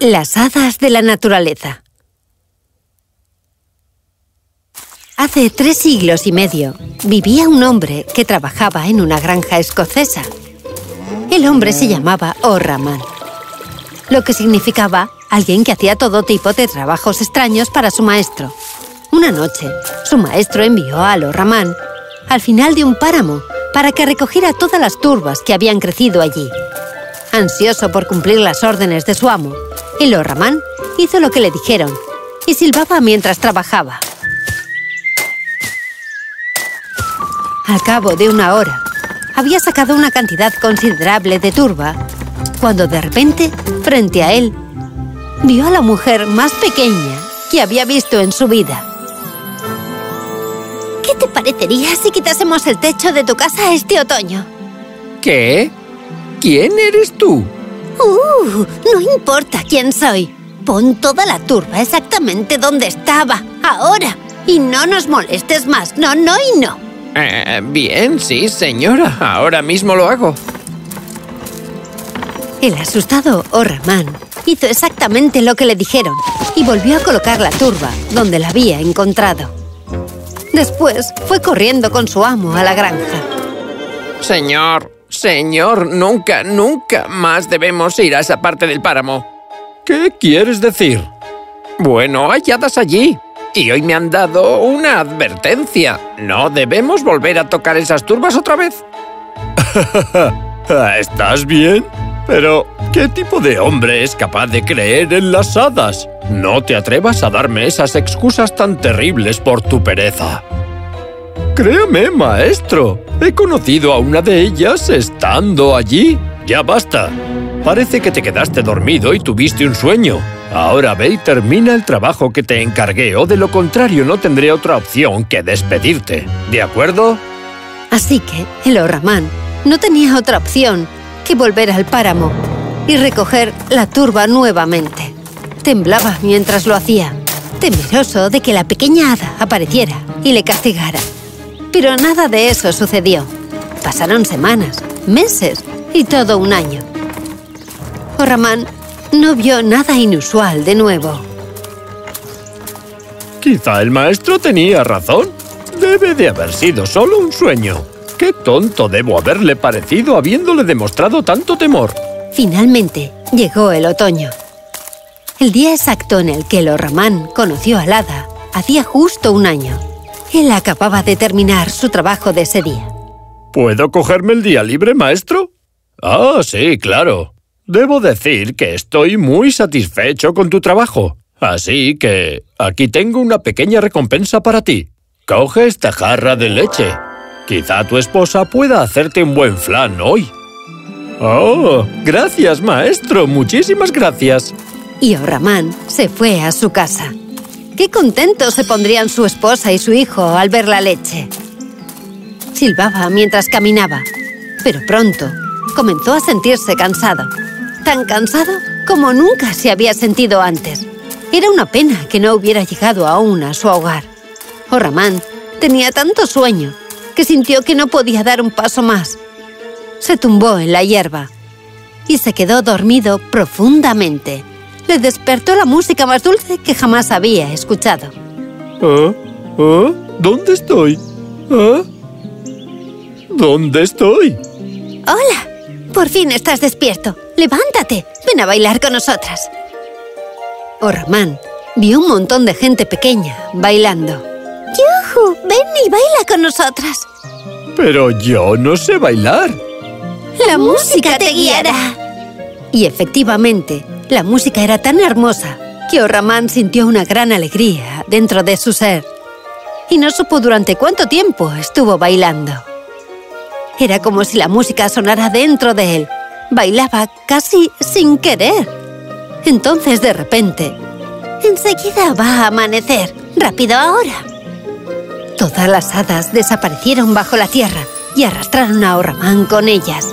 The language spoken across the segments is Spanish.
Las hadas de la naturaleza Hace tres siglos y medio vivía un hombre que trabajaba en una granja escocesa. El hombre se llamaba O'Raman, lo que significaba alguien que hacía todo tipo de trabajos extraños para su maestro. Una noche, su maestro envió a O'Raman al final de un páramo para que recogiera todas las turbas que habían crecido allí. Ansioso por cumplir las órdenes de su amo, el O'Raman hizo lo que le dijeron y silbaba mientras trabajaba. Al cabo de una hora, había sacado una cantidad considerable de turba, cuando de repente, frente a él, vio a la mujer más pequeña que había visto en su vida. ¿Qué te parecería si quitásemos el techo de tu casa este otoño? ¿Qué? ¿Quién eres tú? Uh, no importa quién soy. Pon toda la turba exactamente donde estaba, ahora. Y no nos molestes más. No, no y no. Eh, bien, sí, señora. Ahora mismo lo hago. El asustado O'Raman hizo exactamente lo que le dijeron y volvió a colocar la turba donde la había encontrado. Después fue corriendo con su amo a la granja. Señor, señor, nunca, nunca más debemos ir a esa parte del páramo. ¿Qué quieres decir? Bueno, hay hadas allí. Y hoy me han dado una advertencia. No debemos volver a tocar esas turbas otra vez. ¿Estás bien? Pero, ¿qué tipo de hombre es capaz de creer en las hadas? No te atrevas a darme esas excusas tan terribles por tu pereza. Créame, maestro. He conocido a una de ellas estando allí. Ya basta. Parece que te quedaste dormido y tuviste un sueño. Ahora ve y termina el trabajo que te encargué o de lo contrario no tendré otra opción que despedirte. ¿De acuerdo? Así que el O'Raman no tenía otra opción que volver al páramo y recoger la turba nuevamente. Temblaba mientras lo hacía, temeroso de que la pequeña hada apareciera y le castigara. Pero nada de eso sucedió. Pasaron semanas, meses y todo un año. O'Raman no vio nada inusual de nuevo. Quizá el maestro tenía razón. Debe de haber sido solo un sueño. ¡Qué tonto debo haberle parecido habiéndole demostrado tanto temor! Finalmente, llegó el otoño. El día exacto en el que O'Raman conoció al hada hacía justo un año. Él acababa de terminar su trabajo de ese día. ¿Puedo cogerme el día libre, maestro? Ah, sí, claro. Debo decir que estoy muy satisfecho con tu trabajo. Así que aquí tengo una pequeña recompensa para ti. Coge esta jarra de leche. Quizá tu esposa pueda hacerte un buen flan hoy. ¡Oh! Gracias, maestro. Muchísimas gracias. Y O'Raman se fue a su casa. Qué contentos se pondrían su esposa y su hijo al ver la leche. Silbaba mientras caminaba, pero pronto comenzó a sentirse cansado. Tan cansado como nunca se había sentido antes. Era una pena que no hubiera llegado aún a su hogar. O'Raman tenía tanto sueño que sintió que no podía dar un paso más. Se tumbó en la hierba y se quedó dormido profundamente. Le despertó la música más dulce que jamás había escuchado. ¿Ah? ¿Ah? ¿Dónde estoy? ¿Ah? ¿Dónde estoy? ¡Hola! Por fin estás despierto. ¡Levántate! Ven a bailar con nosotras. O'Raman vio un montón de gente pequeña bailando. ¡Yuhu! Ven y baila con nosotras. Pero yo no sé bailar. La música te guiará. Y efectivamente, la música era tan hermosa que O'Raman sintió una gran alegría dentro de su ser. Y no supo durante cuánto tiempo estuvo bailando. Era como si la música sonara dentro de él. Bailaba casi sin querer. Entonces, de repente... Enseguida va a amanecer. ¡Rápido ahora! Todas las hadas desaparecieron bajo la tierra y arrastraron a O'Raman con ellas.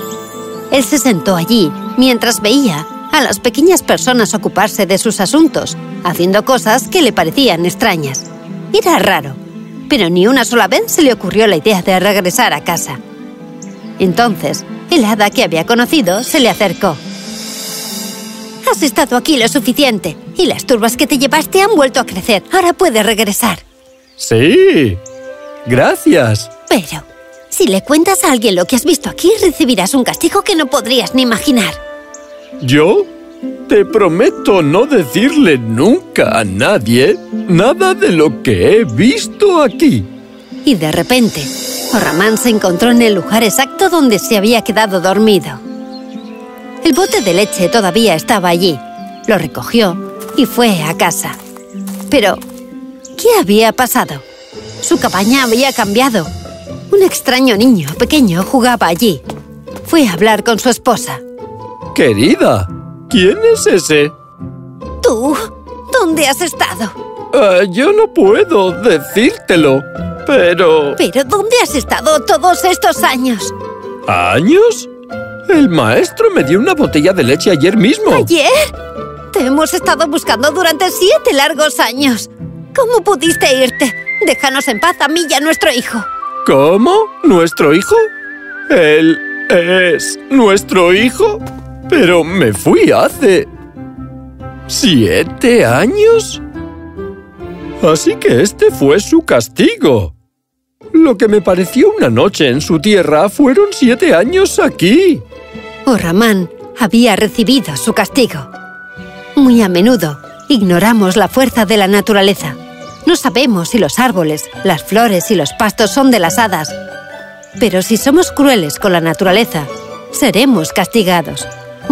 Él se sentó allí mientras veía a las pequeñas personas ocuparse de sus asuntos, haciendo cosas que le parecían extrañas. Era raro, pero ni una sola vez se le ocurrió la idea de regresar a casa. Entonces, el hada que había conocido se le acercó. Has estado aquí lo suficiente y las turbas que te llevaste han vuelto a crecer. Ahora puedes regresar. Sí. Gracias. Pero, si le cuentas a alguien lo que has visto aquí, recibirás un castigo que no podrías ni imaginar. ¿Yo? Te prometo no decirle nunca a nadie nada de lo que he visto aquí. Y de repente, Orramán se encontró en el lugar exacto donde se había quedado dormido. El bote de leche todavía estaba allí. Lo recogió y fue a casa. Pero, ¿qué había pasado? Su cabaña había cambiado. Un extraño niño pequeño jugaba allí. Fue a hablar con su esposa. Querida, ¿quién es ese? ¿Tú? ¿Dónde has estado? Ah, yo no puedo decírtelo, pero... ¿Pero dónde has estado todos estos años? ¿Años? El maestro me dio una botella de leche ayer mismo. ¿Ayer? Te hemos estado buscando durante siete largos años. ¿Cómo pudiste irte? Déjanos en paz a mí y a nuestro hijo. ¿Cómo? ¿Nuestro hijo? ¿Él es nuestro hijo? Pero me fui hace... ¿Siete años? Así que este fue su castigo. Lo que me pareció una noche en su tierra fueron siete años aquí. Orramán había recibido su castigo. Muy a menudo ignoramos la fuerza de la naturaleza. No sabemos si los árboles, las flores y los pastos son de las hadas. Pero si somos crueles con la naturaleza, seremos castigados.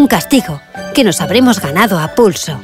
Un castigo que nos habremos ganado a pulso.